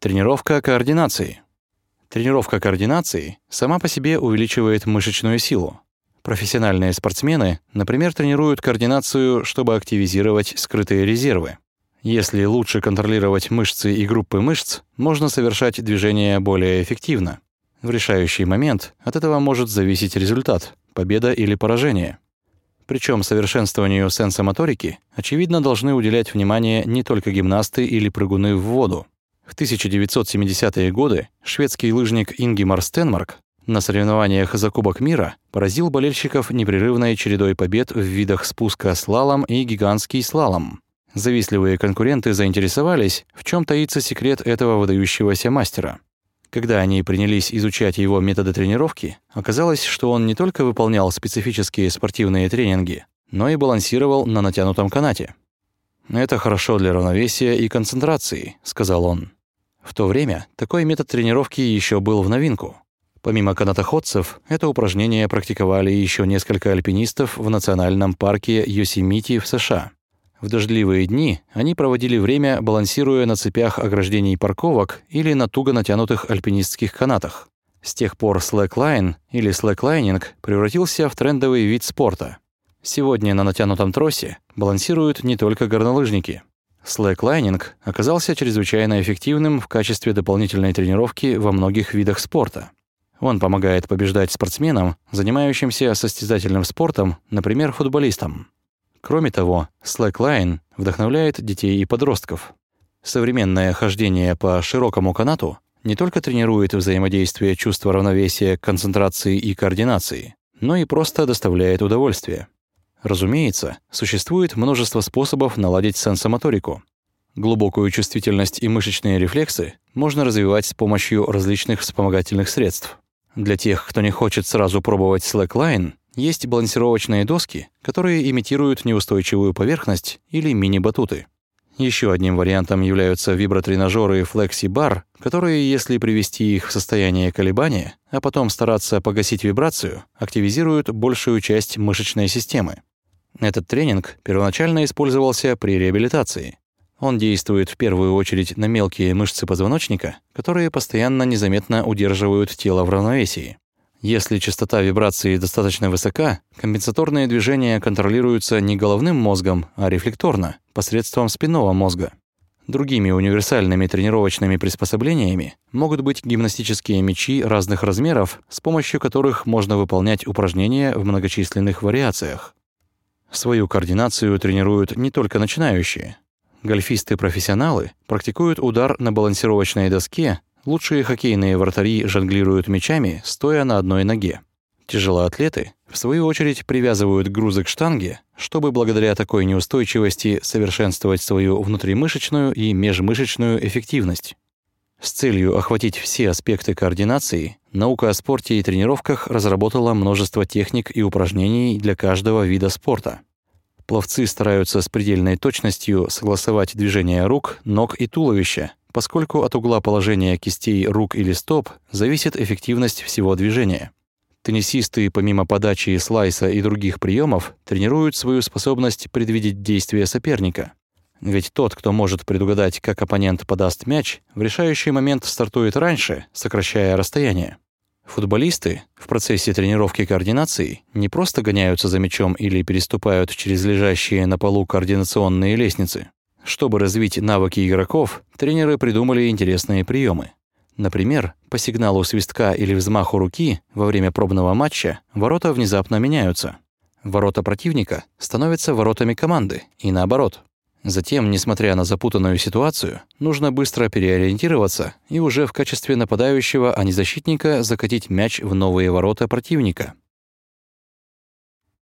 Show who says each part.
Speaker 1: Тренировка координации. Тренировка координации сама по себе увеличивает мышечную силу. Профессиональные спортсмены, например, тренируют координацию, чтобы активизировать скрытые резервы. Если лучше контролировать мышцы и группы мышц, можно совершать движения более эффективно. В решающий момент от этого может зависеть результат – победа или поражение. Причем совершенствованию сенсомоторики, очевидно, должны уделять внимание не только гимнасты или прыгуны в воду. В 1970-е годы шведский лыжник Ингимар Стенмарк на соревнованиях за Кубок мира поразил болельщиков непрерывной чередой побед в видах спуска слалом и гигантский слалом. Завистливые конкуренты заинтересовались, в чем таится секрет этого выдающегося мастера. Когда они принялись изучать его методы тренировки, оказалось, что он не только выполнял специфические спортивные тренинги, но и балансировал на натянутом канате. «Это хорошо для равновесия и концентрации», — сказал он. В то время такой метод тренировки еще был в новинку. Помимо канатоходцев, это упражнение практиковали еще несколько альпинистов в национальном парке Йосемити в США. В дождливые дни они проводили время, балансируя на цепях ограждений парковок или на туго натянутых альпинистских канатах. С тех пор слэклайн или слэклайнинг превратился в трендовый вид спорта. Сегодня на натянутом тросе балансируют не только горнолыжники. Слэклайнинг оказался чрезвычайно эффективным в качестве дополнительной тренировки во многих видах спорта. Он помогает побеждать спортсменам, занимающимся состязательным спортом, например, футболистам. Кроме того, слэклайн вдохновляет детей и подростков. Современное хождение по широкому канату не только тренирует взаимодействие чувства равновесия, концентрации и координации, но и просто доставляет удовольствие. Разумеется, существует множество способов наладить сенсомоторику. Глубокую чувствительность и мышечные рефлексы можно развивать с помощью различных вспомогательных средств. Для тех, кто не хочет сразу пробовать slackline, есть балансировочные доски, которые имитируют неустойчивую поверхность или мини-батуты. Еще одним вариантом являются вибротренажеры FlexiBar, которые, если привести их в состояние колебания, а потом стараться погасить вибрацию, активизируют большую часть мышечной системы. Этот тренинг первоначально использовался при реабилитации. Он действует в первую очередь на мелкие мышцы позвоночника, которые постоянно незаметно удерживают тело в равновесии. Если частота вибрации достаточно высока, компенсаторные движения контролируются не головным мозгом, а рефлекторно, посредством спинного мозга. Другими универсальными тренировочными приспособлениями могут быть гимнастические мячи разных размеров, с помощью которых можно выполнять упражнения в многочисленных вариациях. Свою координацию тренируют не только начинающие. Гольфисты-профессионалы практикуют удар на балансировочной доске, лучшие хоккейные вратари жонглируют мячами, стоя на одной ноге. Тяжелоатлеты, в свою очередь, привязывают грузы к штанге, чтобы благодаря такой неустойчивости совершенствовать свою внутримышечную и межмышечную эффективность. С целью охватить все аспекты координации, наука о спорте и тренировках разработала множество техник и упражнений для каждого вида спорта. Пловцы стараются с предельной точностью согласовать движения рук, ног и туловища, поскольку от угла положения кистей рук или стоп зависит эффективность всего движения. Теннисисты, помимо подачи слайса и других приемов, тренируют свою способность предвидеть действия соперника. Ведь тот, кто может предугадать, как оппонент подаст мяч, в решающий момент стартует раньше, сокращая расстояние. Футболисты в процессе тренировки координации не просто гоняются за мячом или переступают через лежащие на полу координационные лестницы. Чтобы развить навыки игроков, тренеры придумали интересные приемы. Например, по сигналу свистка или взмаху руки во время пробного матча ворота внезапно меняются. Ворота противника становятся воротами команды, и наоборот. Затем, несмотря на запутанную ситуацию, нужно быстро переориентироваться и уже в качестве нападающего, а не защитника, закатить мяч в новые ворота противника –